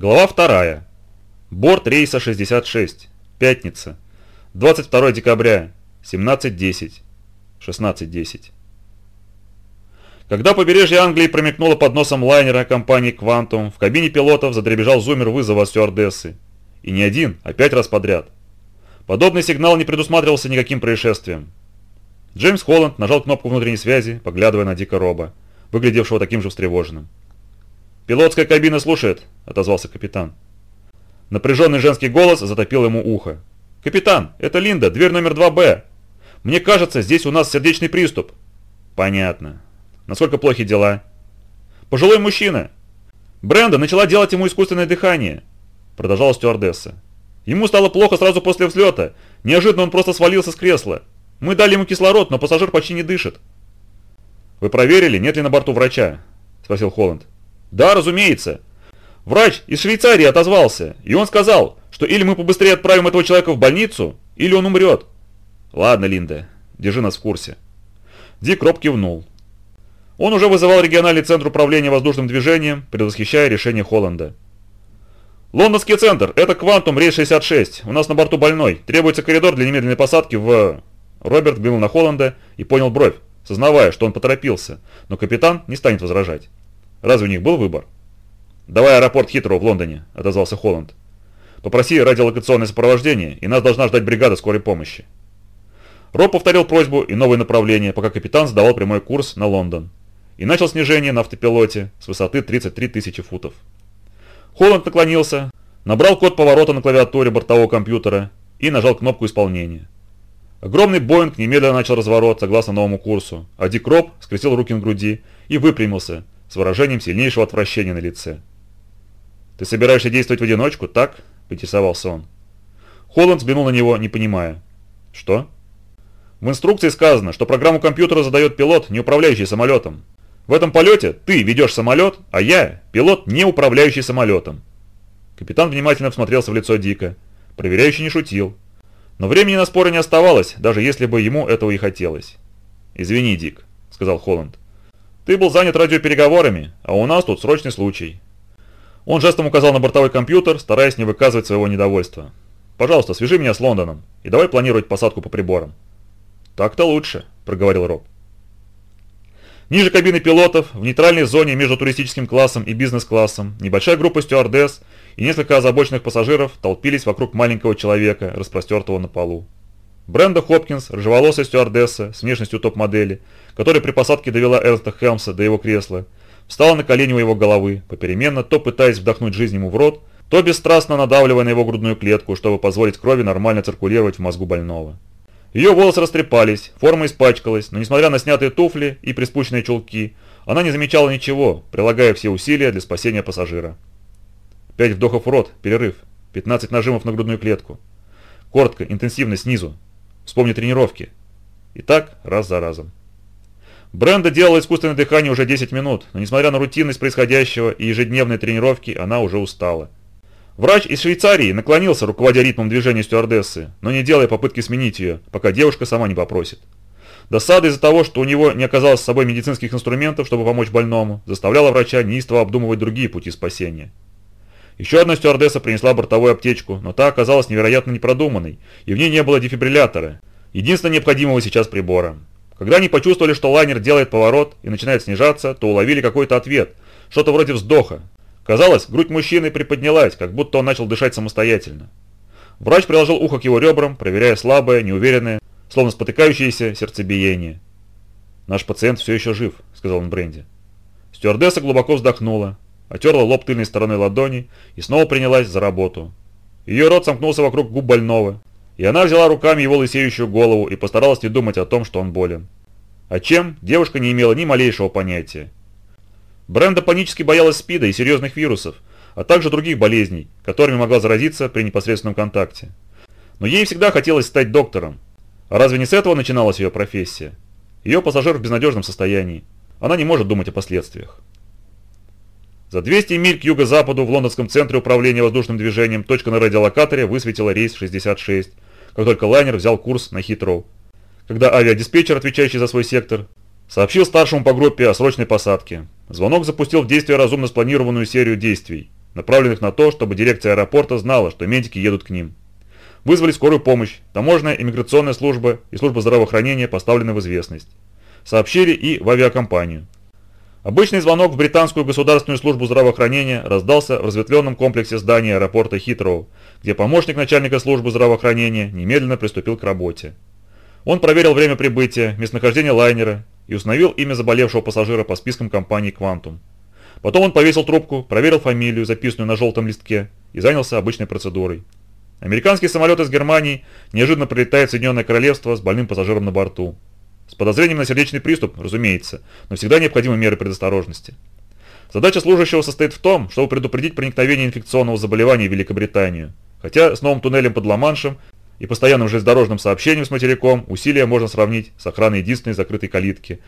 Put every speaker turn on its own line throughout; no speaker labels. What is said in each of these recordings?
Глава вторая. Борт рейса 66. Пятница. 22 декабря. 17.10. 16.10. Когда побережье Англии промелькнуло под носом лайнера компании «Квантум», в кабине пилотов задребежал зумер вызова стюардессы. И не один, а пять раз подряд. Подобный сигнал не предусматривался никаким происшествием. Джеймс Холланд нажал кнопку внутренней связи, поглядывая на Дика Роба, выглядевшего таким же встревоженным. «Пилотская кабина слушает», — отозвался капитан. Напряженный женский голос затопил ему ухо. «Капитан, это Линда, дверь номер 2Б. Мне кажется, здесь у нас сердечный приступ». «Понятно. Насколько плохи дела?» «Пожилой мужчина. Бренда начала делать ему искусственное дыхание», — продолжала стюардесса. «Ему стало плохо сразу после взлета. Неожиданно он просто свалился с кресла. Мы дали ему кислород, но пассажир почти не дышит». «Вы проверили, нет ли на борту врача?» – спросил Холланд. «Да, разумеется. Врач из Швейцарии отозвался, и он сказал, что или мы побыстрее отправим этого человека в больницу, или он умрет». «Ладно, Линда, держи нас в курсе». Дик Роб кивнул. Он уже вызывал региональный центр управления воздушным движением, предвосхищая решение Холланда. «Лондонский центр, это Квантум, рейс 66. У нас на борту больной. Требуется коридор для немедленной посадки в...» Роберт взглянул на Холланда и понял бровь, сознавая, что он поторопился, но капитан не станет возражать. Разве у них был выбор? «Давай аэропорт Хитроу в Лондоне», — отозвался Холланд. «Попроси радиолокационное сопровождение, и нас должна ждать бригада скорой помощи». Роб повторил просьбу и новое направление, пока капитан сдавал прямой курс на Лондон. И начал снижение на автопилоте с высоты 33 тысячи футов. Холланд наклонился, набрал код поворота на клавиатуре бортового компьютера и нажал кнопку исполнения. Огромный Боинг немедленно начал разворот согласно новому курсу, а Дик Роб скрестил руки на груди и выпрямился с выражением сильнейшего отвращения на лице. «Ты собираешься действовать в одиночку, так?» – поинтересовался он. Холланд взглянул на него, не понимая. «Что?» «В инструкции сказано, что программу компьютера задает пилот, не управляющий самолетом. В этом полете ты ведешь самолет, а я – пилот, не управляющий самолетом». Капитан внимательно всмотрелся в лицо Дика. Проверяющий не шутил. Но времени на споры не оставалось, даже если бы ему этого и хотелось. «Извини, Дик», — сказал Холланд. «Ты был занят радиопереговорами, а у нас тут срочный случай». Он жестом указал на бортовой компьютер, стараясь не выказывать своего недовольства. «Пожалуйста, свяжи меня с Лондоном и давай планировать посадку по приборам». «Так-то лучше», — проговорил Роб. Ниже кабины пилотов, в нейтральной зоне между туристическим классом и бизнес-классом, небольшая группа стюардесс и несколько озабоченных пассажиров толпились вокруг маленького человека, распростертого на полу. Бренда Хопкинс, рыжеволосая стюардесса с внешностью топ-модели, которая при посадке довела Эрнста Хелмса до его кресла, встала на колени у его головы, попеременно то пытаясь вдохнуть жизнь ему в рот, то бесстрастно надавливая на его грудную клетку, чтобы позволить крови нормально циркулировать в мозгу больного. Ее волосы растрепались, форма испачкалась, но несмотря на снятые туфли и приспущенные чулки, она не замечала ничего, прилагая все усилия для спасения пассажира. Пять вдохов в рот, перерыв, 15 нажимов на грудную клетку. Коротко, интенсивно, снизу. Вспомни тренировки. И так, раз за разом. Бренда делала искусственное дыхание уже 10 минут, но несмотря на рутинность происходящего и ежедневные тренировки, она уже устала. Врач из Швейцарии наклонился, руководя ритмом движения стюардессы, но не делая попытки сменить ее, пока девушка сама не попросит. Досада из-за того, что у него не оказалось с собой медицинских инструментов, чтобы помочь больному, заставляла врача неистово обдумывать другие пути спасения. Еще одна стюардесса принесла бортовую аптечку, но та оказалась невероятно непродуманной, и в ней не было дефибриллятора, единственного необходимого сейчас прибора. Когда они почувствовали, что лайнер делает поворот и начинает снижаться, то уловили какой-то ответ, что-то вроде вздоха. Казалось, грудь мужчины приподнялась, как будто он начал дышать самостоятельно. Врач приложил ухо к его ребрам, проверяя слабое, неуверенное, словно спотыкающееся сердцебиение. «Наш пациент все еще жив», — сказал он Бренди. Стюардесса глубоко вздохнула, отерла лоб тыльной стороной ладони и снова принялась за работу. Ее рот сомкнулся вокруг губ больного, и она взяла руками его лысеющую голову и постаралась не думать о том, что он болен. О чем девушка не имела ни малейшего понятия. Бренда панически боялась СПИДа и серьезных вирусов, а также других болезней, которыми могла заразиться при непосредственном контакте. Но ей всегда хотелось стать доктором. А разве не с этого начиналась ее профессия? Ее пассажир в безнадежном состоянии. Она не может думать о последствиях. За 200 миль к юго-западу в лондонском центре управления воздушным движением точка на радиолокаторе высветила рейс 66, как только лайнер взял курс на Хитроу. Когда авиадиспетчер, отвечающий за свой сектор, сообщил старшему по группе о срочной посадке. Звонок запустил в действие разумно спланированную серию действий. направленных на то, чтобы дирекция аэропорта знала, что медики едут к ним. Вызвали скорую помощь, таможенная иммиграционная служба и служба здравоохранения поставлены в известность. Сообщили и в авиакомпанию. Обычный звонок в британскую государственную службу здравоохранения раздался в разветвленном комплексе здания аэропорта Хитроу, где помощник начальника службы здравоохранения немедленно приступил к работе. Он проверил время прибытия, местонахождение лайнера и установил имя заболевшего пассажира по спискам компании «Квантум». Потом он повесил трубку, проверил фамилию, записанную на желтом листке, и занялся обычной процедурой. Американский самолет из Германии неожиданно прилетает в Соединенное Королевство с больным пассажиром на борту. С подозрением на сердечный приступ, разумеется, но всегда необходимы меры предосторожности. Задача служащего состоит в том, чтобы предупредить проникновение инфекционного заболевания в Великобританию. Хотя с новым туннелем под Ла-Маншем и постоянным железнодорожным сообщением с материком усилия можно сравнить с охраной единственной закрытой калитки,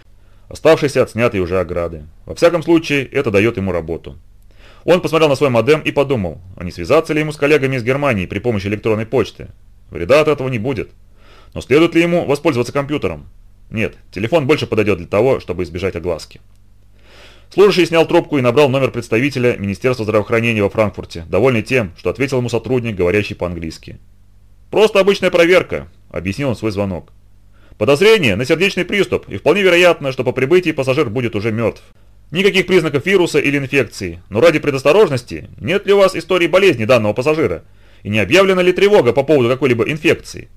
оставшейся от снятой уже ограды. Во всяком случае, это дает ему работу. Он посмотрел на свой модем и подумал, а не связаться ли ему с коллегами из Германии при помощи электронной почты. Вреда от этого не будет. Но следует ли ему воспользоваться компьютером? Нет, телефон больше подойдет для того, чтобы избежать огласки. Служащий снял трубку и набрал номер представителя Министерства здравоохранения во Франкфурте, довольный тем, что ответил ему сотрудник, говорящий по-английски. «Просто обычная проверка», – объяснил он свой звонок. «Подозрение на сердечный приступ, и вполне вероятно, что по прибытии пассажир будет уже мертв. Никаких признаков вируса или инфекции, но ради предосторожности, нет ли у вас истории болезни данного пассажира? И не объявлена ли тревога по поводу какой-либо инфекции?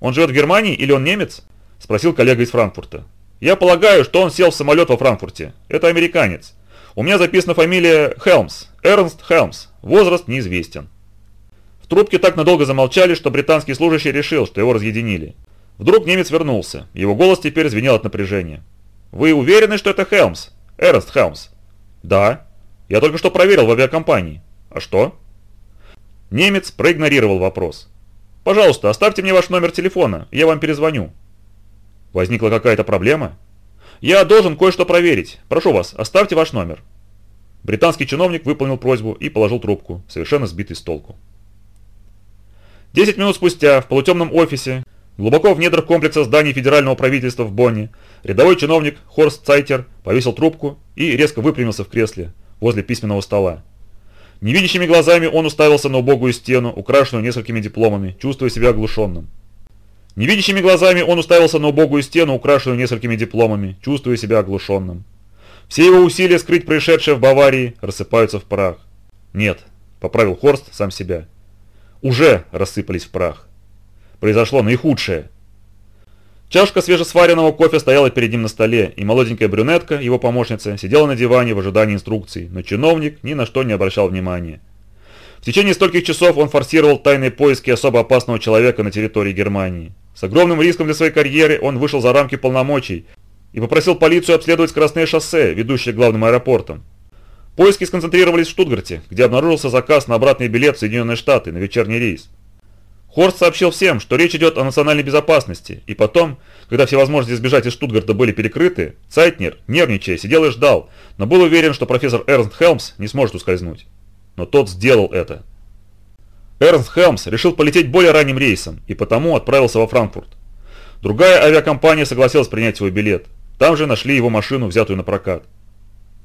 Он живет в Германии или он немец? Спросил коллега из Франкфурта. Я полагаю, что он сел в самолет во Франкфурте. Это американец. У меня записана фамилия Хелмс, Эрнст Хелмс. Возраст неизвестен. В трубке так надолго замолчали, что британский служащий решил, что его разъединили. Вдруг немец вернулся. Его голос теперь звенел от напряжения. «Вы уверены, что это Хелмс? Эрнст Хелмс?» «Да. Я только что проверил в авиакомпании. А что?» Немец проигнорировал вопрос. «Пожалуйста, оставьте мне ваш номер телефона, я вам перезвоню». Возникла какая-то проблема? Я должен кое-что проверить. Прошу вас, оставьте ваш номер. Британский чиновник выполнил просьбу и положил трубку, совершенно сбитый с толку. Десять минут спустя в полутемном офисе, глубоко в недрах комплекса зданий федерального правительства в Бонне, рядовой чиновник Хорст Цайтер повесил трубку и резко выпрямился в кресле возле письменного стола. Невидящими глазами он уставился на убогую стену, украшенную несколькими дипломами, чувствуя себя оглушенным. Невидящими глазами он уставился на убогую стену, украшенную несколькими дипломами, чувствуя себя оглушенным. Все его усилия скрыть происшедшее в Баварии рассыпаются в прах. Нет, поправил Хорст сам себя. Уже рассыпались в прах. Произошло наихудшее. Чашка свежесваренного кофе стояла перед ним на столе, и молоденькая брюнетка, его помощница, сидела на диване в ожидании инструкций, но чиновник ни на что не обращал внимания. В течение стольких часов он форсировал тайные поиски особо опасного человека на территории Германии. С огромным риском для своей карьеры он вышел за рамки полномочий и попросил полицию обследовать скоростные шоссе, ведущие к главным аэропортам. Поиски сконцентрировались в Штутгарте, где обнаружился заказ на обратный билет в Соединенные Штаты на вечерний рейс. Хорст сообщил всем, что речь идет о национальной безопасности, и потом, когда все возможности сбежать из Штутгарта были перекрыты, Цайтнер, нервничая, сидел и ждал, но был уверен, что профессор Эрнст Хелмс не сможет ускользнуть. Но тот сделал это. Эрнст Хелмс решил полететь более ранним рейсом и потому отправился во Франкфурт. Другая авиакомпания согласилась принять свой билет. Там же нашли его машину, взятую на прокат.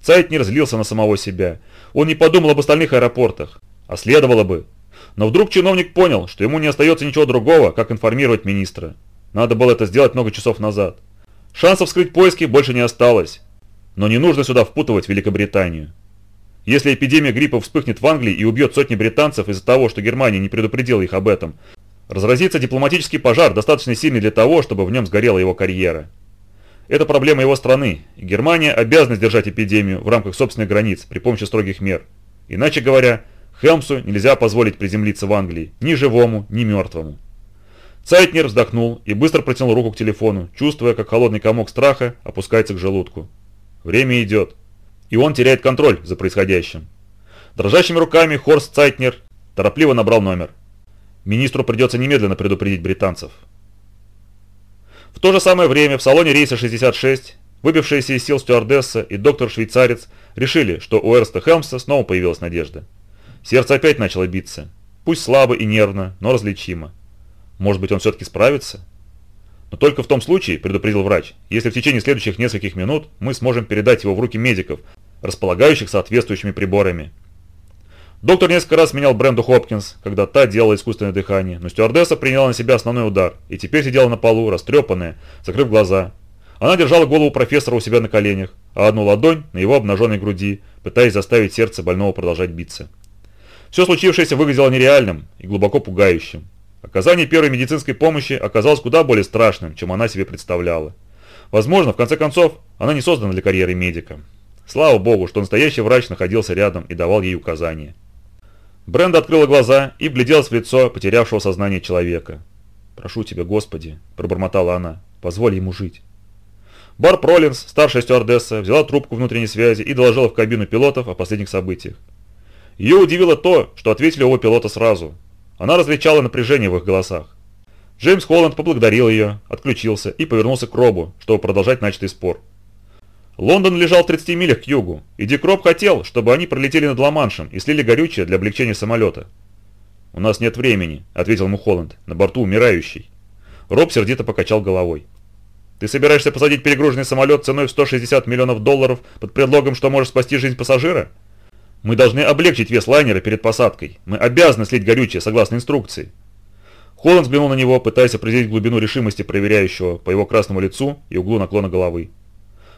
Цайтнер злился на самого себя. Он не подумал об остальных аэропортах. А следовало бы. Но вдруг чиновник понял, что ему не остается ничего другого, как информировать министра. Надо было это сделать много часов назад. Шансов скрыть поиски больше не осталось. Но не нужно сюда впутывать Великобританию. Если эпидемия гриппа вспыхнет в Англии и убьет сотни британцев из-за того, что Германия не предупредила их об этом, разразится дипломатический пожар, достаточно сильный для того, чтобы в нем сгорела его карьера. Это проблема его страны, и Германия обязана сдержать эпидемию в рамках собственных границ при помощи строгих мер. Иначе говоря, Хелмсу нельзя позволить приземлиться в Англии ни живому, ни мертвому. Цайтнер вздохнул и быстро протянул руку к телефону, чувствуя, как холодный комок страха опускается к желудку. Время идет и он теряет контроль за происходящим. Дрожащими руками Хорст Цайтнер торопливо набрал номер. Министру придется немедленно предупредить британцев. В то же самое время в салоне рейса 66 выбившиеся из сил стюардесса и доктор-швейцарец решили, что у Эрста Хелмса снова появилась надежда. Сердце опять начало биться. Пусть слабо и нервно, но различимо. Может быть он все-таки справится? Но только в том случае, предупредил врач, если в течение следующих нескольких минут мы сможем передать его в руки медиков, располагающих соответствующими приборами. Доктор несколько раз менял Бренду Хопкинс, когда та делала искусственное дыхание, но стюардесса приняла на себя основной удар и теперь сидела на полу, растрепанная, закрыв глаза. Она держала голову профессора у себя на коленях, а одну ладонь на его обнаженной груди, пытаясь заставить сердце больного продолжать биться. Все случившееся выглядело нереальным и глубоко пугающим. Оказание первой медицинской помощи оказалось куда более страшным, чем она себе представляла. Возможно, в конце концов, она не создана для карьеры медика. Слава богу, что настоящий врач находился рядом и давал ей указания. Бренда открыла глаза и вгляделась в лицо потерявшего сознание человека. «Прошу тебя, Господи», – пробормотала она, – «позволь ему жить». Бар Пролинс, старшая стюардесса, взяла трубку внутренней связи и доложила в кабину пилотов о последних событиях. Ее удивило то, что ответили оба пилота сразу. Она различала напряжение в их голосах. Джеймс Холланд поблагодарил ее, отключился и повернулся к Робу, чтобы продолжать начатый спор. Лондон лежал в 30 милях к югу, и Дик Роб хотел, чтобы они пролетели над Ла-Маншем и слили горючее для облегчения самолета. «У нас нет времени», — ответил ему Холланд, — «на борту умирающий». Роб сердито покачал головой. «Ты собираешься посадить перегруженный самолет ценой в 160 миллионов долларов под предлогом, что можешь спасти жизнь пассажира? Мы должны облегчить вес лайнера перед посадкой. Мы обязаны слить горючее согласно инструкции». Холланд взглянул на него, пытаясь определить глубину решимости проверяющего по его красному лицу и углу наклона головы.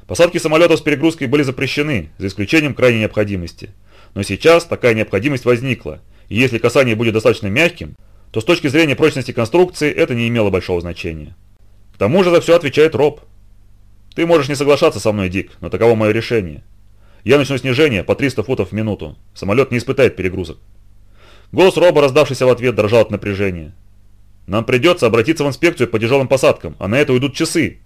Посадки самолетов с перегрузкой были запрещены, за исключением крайней необходимости. Но сейчас такая необходимость возникла, и если касание будет достаточно мягким, то с точки зрения прочности конструкции это не имело большого значения. К тому же за все отвечает Роб. Ты можешь не соглашаться со мной, Дик, но таково мое решение. Я начну снижение по 300 футов в минуту. Самолет не испытает перегрузок. Голос Роба, раздавшийся в ответ, дрожал от напряжения. Нам придется обратиться в инспекцию по тяжелым посадкам, а на это уйдут часы.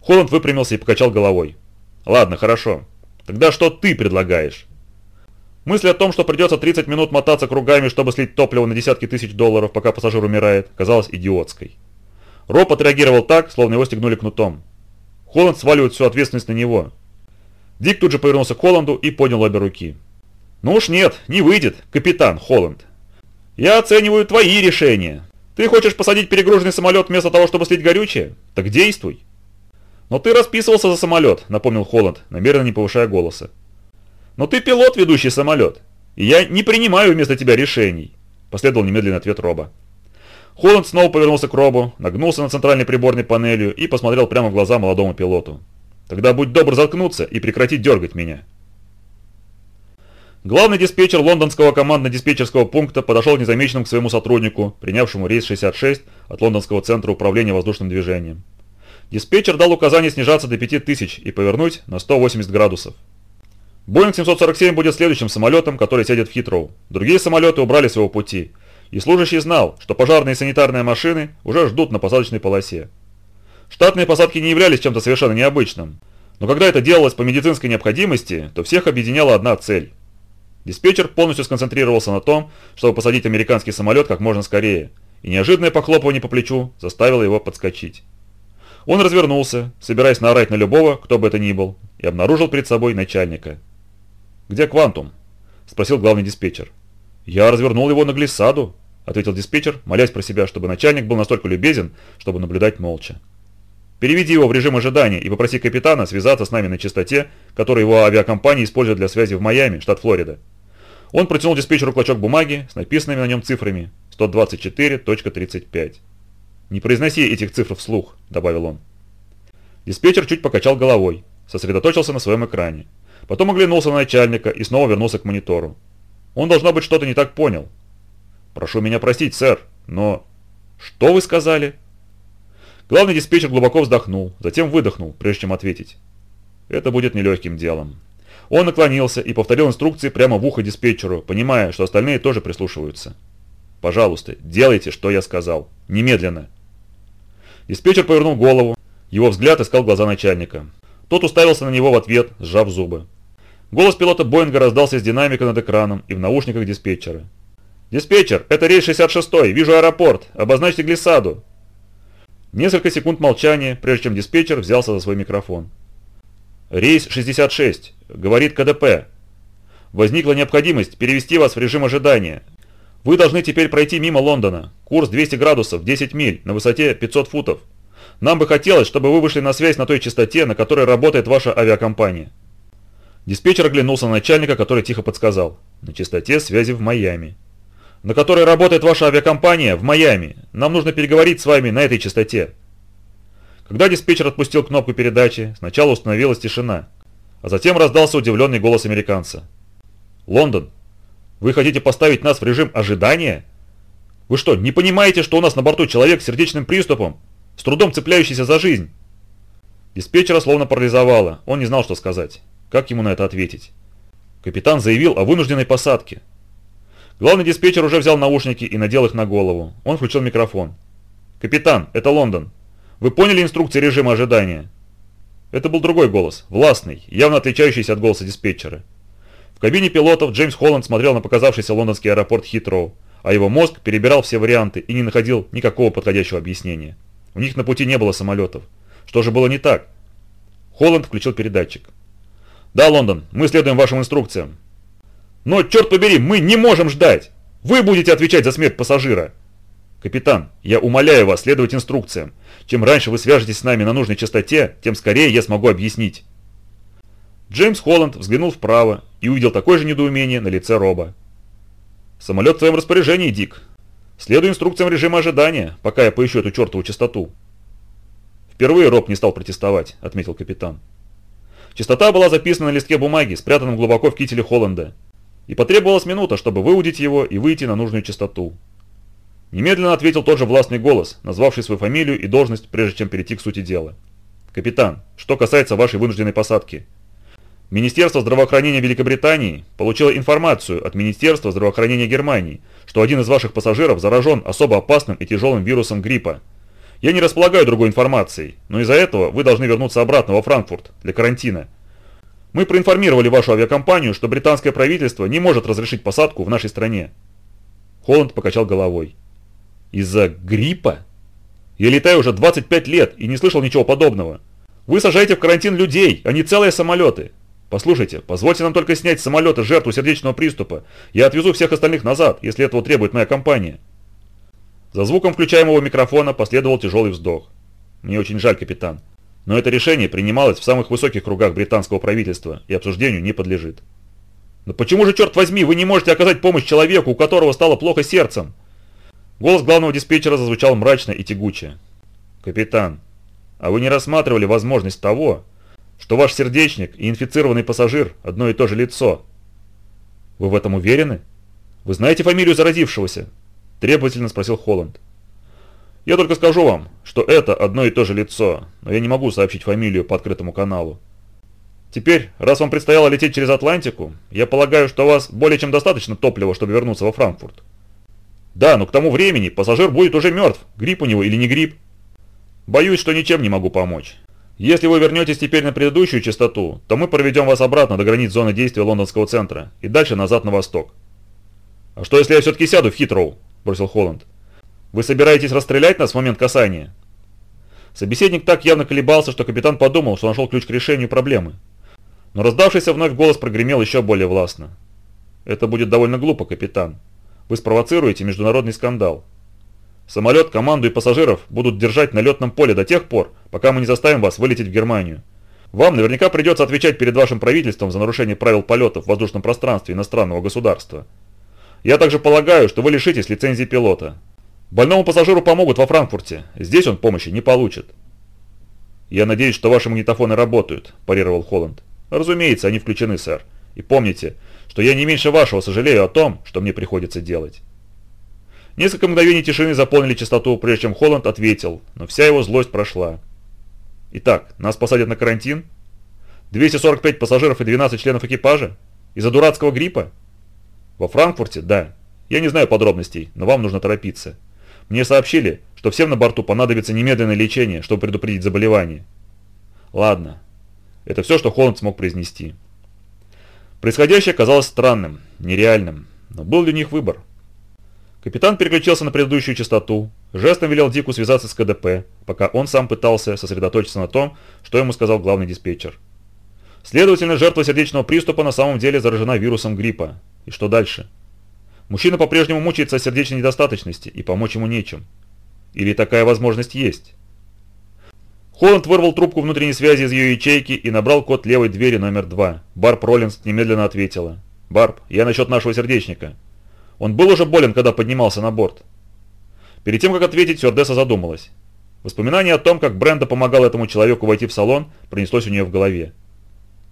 Холланд выпрямился и покачал головой. Ладно, хорошо. Тогда что ты предлагаешь? Мысль о том, что придется 30 минут мотаться кругами, чтобы слить топливо на десятки тысяч долларов, пока пассажир умирает, казалась идиотской. Роб отреагировал так, словно его стегнули кнутом. Холланд сваливает всю ответственность на него. Дик тут же повернулся к Холланду и поднял обе руки. «Ну уж нет, не выйдет, капитан Холланд. Я оцениваю твои решения. Ты хочешь посадить перегруженный самолет вместо того, чтобы слить горючее? Так действуй. Но ты расписывался за самолет, напомнил Холланд, намеренно не повышая голоса. Но ты пилот, ведущий самолет. И я не принимаю вместо тебя решений. Последовал немедленный ответ Роба. Холланд снова повернулся к Робу, нагнулся на центральной приборной панелью и посмотрел прямо в глаза молодому пилоту. «Тогда будь добр заткнуться и прекрати дергать меня». Главный диспетчер лондонского командно-диспетчерского пункта подошел незамеченным к своему сотруднику, принявшему рейс 66 от лондонского центра управления воздушным движением. Диспетчер дал указание снижаться до 5000 и повернуть на 180 градусов. Боинг 747 будет следующим самолетом, который сядет в Хитроу. Другие самолеты убрали своего пути, и служащий знал, что пожарные и санитарные машины уже ждут на посадочной полосе. Штатные посадки не являлись чем-то совершенно необычным, но когда это делалось по медицинской необходимости, то всех объединяла одна цель Диспетчер полностью сконцентрировался на том, чтобы посадить американский самолет как можно скорее, и неожиданное похлопывание по плечу заставило его подскочить. Он развернулся, собираясь наорать на любого, кто бы это ни был, и обнаружил перед собой начальника. «Где Квантум?» – спросил главный диспетчер. «Я развернул его на глиссаду», – ответил диспетчер, молясь про себя, чтобы начальник был настолько любезен, чтобы наблюдать молча. Переведи его в режим ожидания и попроси капитана связаться с нами на частоте, которую его авиакомпания использует для связи в Майами, штат Флорида. Он протянул диспетчеру клочок бумаги с написанными на нем цифрами 124.35. «Не произноси этих цифр вслух», – добавил он. Диспетчер чуть покачал головой, сосредоточился на своем экране. Потом оглянулся на начальника и снова вернулся к монитору. Он, должно быть, что-то не так понял. «Прошу меня простить, сэр, но...» «Что вы сказали?» Главный диспетчер глубоко вздохнул, затем выдохнул, прежде чем ответить. «Это будет нелегким делом. Он наклонился и повторил инструкции прямо в ухо диспетчеру, понимая, что остальные тоже прислушиваются. «Пожалуйста, делайте, что я сказал. Немедленно!» Диспетчер повернул голову. Его взгляд искал глаза начальника. Тот уставился на него в ответ, сжав зубы. Голос пилота Боинга раздался из динамика над экраном и в наушниках диспетчера. «Диспетчер, это рейс 66 вижу аэропорт, обозначьте глиссаду». Несколько секунд молчания, прежде чем диспетчер взялся за свой микрофон. «Рейс 66. Говорит КДП. Возникла необходимость перевести вас в режим ожидания. Вы должны теперь пройти мимо Лондона. Курс 200 градусов, 10 миль, на высоте 500 футов. Нам бы хотелось, чтобы вы вышли на связь на той частоте, на которой работает ваша авиакомпания. Диспетчер оглянулся на начальника, который тихо подсказал. На частоте связи в Майами. На которой работает ваша авиакомпания в Майами. Нам нужно переговорить с вами на этой частоте. Когда диспетчер отпустил кнопку передачи, сначала установилась тишина, а затем раздался удивленный голос американца. «Лондон, вы хотите поставить нас в режим ожидания? Вы что, не понимаете, что у нас на борту человек с сердечным приступом, с трудом цепляющийся за жизнь?» Диспетчера словно парализовало, он не знал, что сказать. Как ему на это ответить? Капитан заявил о вынужденной посадке. Главный диспетчер уже взял наушники и надел их на голову. Он включил микрофон. «Капитан, это Лондон. Вы поняли инструкции режима ожидания?» Это был другой голос, властный, явно отличающийся от голоса диспетчера. В кабине пилотов Джеймс Холланд смотрел на показавшийся лондонский аэропорт Хитроу, а его мозг перебирал все варианты и не находил никакого подходящего объяснения. У них на пути не было самолетов. Что же было не так? Холланд включил передатчик. «Да, Лондон, мы следуем вашим инструкциям». «Но, черт побери, мы не можем ждать! Вы будете отвечать за смерть пассажира!» «Капитан, я умоляю вас следовать инструкциям. Чем раньше вы свяжетесь с нами на нужной частоте, тем скорее я смогу объяснить». Джеймс Холланд взглянул вправо и увидел такое же недоумение на лице Роба. «Самолет в твоем распоряжении, Дик. Следуй инструкциям режима ожидания, пока я поищу эту чертову частоту». «Впервые Роб не стал протестовать», — отметил капитан. Частота была записана на листке бумаги, спрятанном глубоко в кителе Холланда, и потребовалась минута, чтобы выудить его и выйти на нужную частоту. Немедленно ответил тот же властный голос, назвавший свою фамилию и должность, прежде чем перейти к сути дела. «Капитан, что касается вашей вынужденной посадки. Министерство здравоохранения Великобритании получило информацию от Министерства здравоохранения Германии, что один из ваших пассажиров заражен особо опасным и тяжелым вирусом гриппа. Я не располагаю другой информацией, но из-за этого вы должны вернуться обратно во Франкфурт для карантина. Мы проинформировали вашу авиакомпанию, что британское правительство не может разрешить посадку в нашей стране». Холланд покачал головой. «Из-за гриппа? Я летаю уже 25 лет и не слышал ничего подобного. Вы сажаете в карантин людей, а не целые самолеты. Послушайте, позвольте нам только снять с самолета жертву сердечного приступа. Я отвезу всех остальных назад, если этого требует моя компания». За звуком включаемого микрофона последовал тяжелый вздох. «Мне очень жаль, капитан. Но это решение принималось в самых высоких кругах британского правительства и обсуждению не подлежит». «Но почему же, черт возьми, вы не можете оказать помощь человеку, у которого стало плохо сердцем?» Голос главного диспетчера зазвучал мрачно и тягуче. «Капитан, а вы не рассматривали возможность того, что ваш сердечник и инфицированный пассажир – одно и то же лицо?» «Вы в этом уверены? Вы знаете фамилию заразившегося?» – требовательно спросил Холланд. «Я только скажу вам, что это одно и то же лицо, но я не могу сообщить фамилию по открытому каналу. Теперь, раз вам предстояло лететь через Атлантику, я полагаю, что у вас более чем достаточно топлива, чтобы вернуться во Франкфурт. Да, но к тому времени пассажир будет уже мертв, грипп у него или не грипп. Боюсь, что ничем не могу помочь. Если вы вернетесь теперь на предыдущую частоту, то мы проведем вас обратно до границ зоны действия лондонского центра и дальше назад на восток. А что если я все-таки сяду в Хитроу? – бросил Холланд. «Вы собираетесь расстрелять нас в момент касания?» Собеседник так явно колебался, что капитан подумал, что нашел ключ к решению проблемы. Но раздавшийся вновь голос прогремел еще более властно. «Это будет довольно глупо, капитан. Вы спровоцируете международный скандал. Самолет, команду и пассажиров будут держать на летном поле до тех пор, пока мы не заставим вас вылететь в Германию. Вам наверняка придется отвечать перед вашим правительством за нарушение правил полета в воздушном пространстве иностранного государства. Я также полагаю, что вы лишитесь лицензии пилота. Больному пассажиру помогут во Франкфурте. Здесь он помощи не получит. Я надеюсь, что ваши магнитофоны работают, парировал Холланд. Разумеется, они включены, сэр. И помните, что я не меньше вашего сожалею о том, что мне приходится делать. Несколько мгновений тишины заполнили частоту, прежде чем Холланд ответил, но вся его злость прошла. Итак, нас посадят на карантин? 245 пассажиров и 12 членов экипажа? Из-за дурацкого гриппа? Во Франкфурте? Да. Я не знаю подробностей, но вам нужно торопиться. Мне сообщили, что всем на борту понадобится немедленное лечение, чтобы предупредить заболевание. Ладно. Это все, что Холланд смог произнести. Происходящее казалось странным, нереальным, но был ли у них выбор? Капитан переключился на предыдущую частоту, жестом велел Дику связаться с КДП, пока он сам пытался сосредоточиться на том, что ему сказал главный диспетчер. Следовательно, жертва сердечного приступа на самом деле заражена вирусом гриппа, и что дальше? Мужчина по-прежнему мучается от сердечной недостаточности, и помочь ему нечем. Или такая возможность есть? Холланд вырвал трубку внутренней связи из ее ячейки и набрал код левой двери номер два. Барб Роллинс немедленно ответила. «Барб, я насчет нашего сердечника. Он был уже болен, когда поднимался на борт». Перед тем, как ответить, Сюрдеса задумалась. Воспоминание о том, как Бренда помогал этому человеку войти в салон, пронеслось у нее в голове.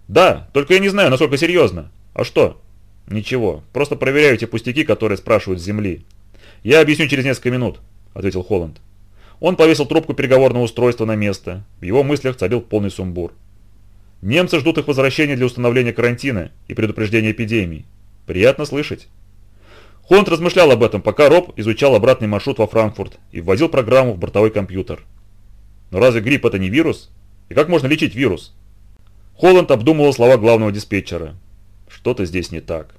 «Да, только я не знаю, насколько серьезно. А что?» «Ничего, просто проверяю эти пустяки, которые спрашивают с земли. Я объясню через несколько минут», — ответил Холланд. Он повесил трубку переговорного устройства на место. В его мыслях царил полный сумбур. Немцы ждут их возвращения для установления карантина и предупреждения эпидемий. Приятно слышать. Холланд размышлял об этом, пока Роб изучал обратный маршрут во Франкфурт и вводил программу в бортовой компьютер. Но разве грипп это не вирус? И как можно лечить вирус? Холланд обдумывал слова главного диспетчера. Что-то здесь не так.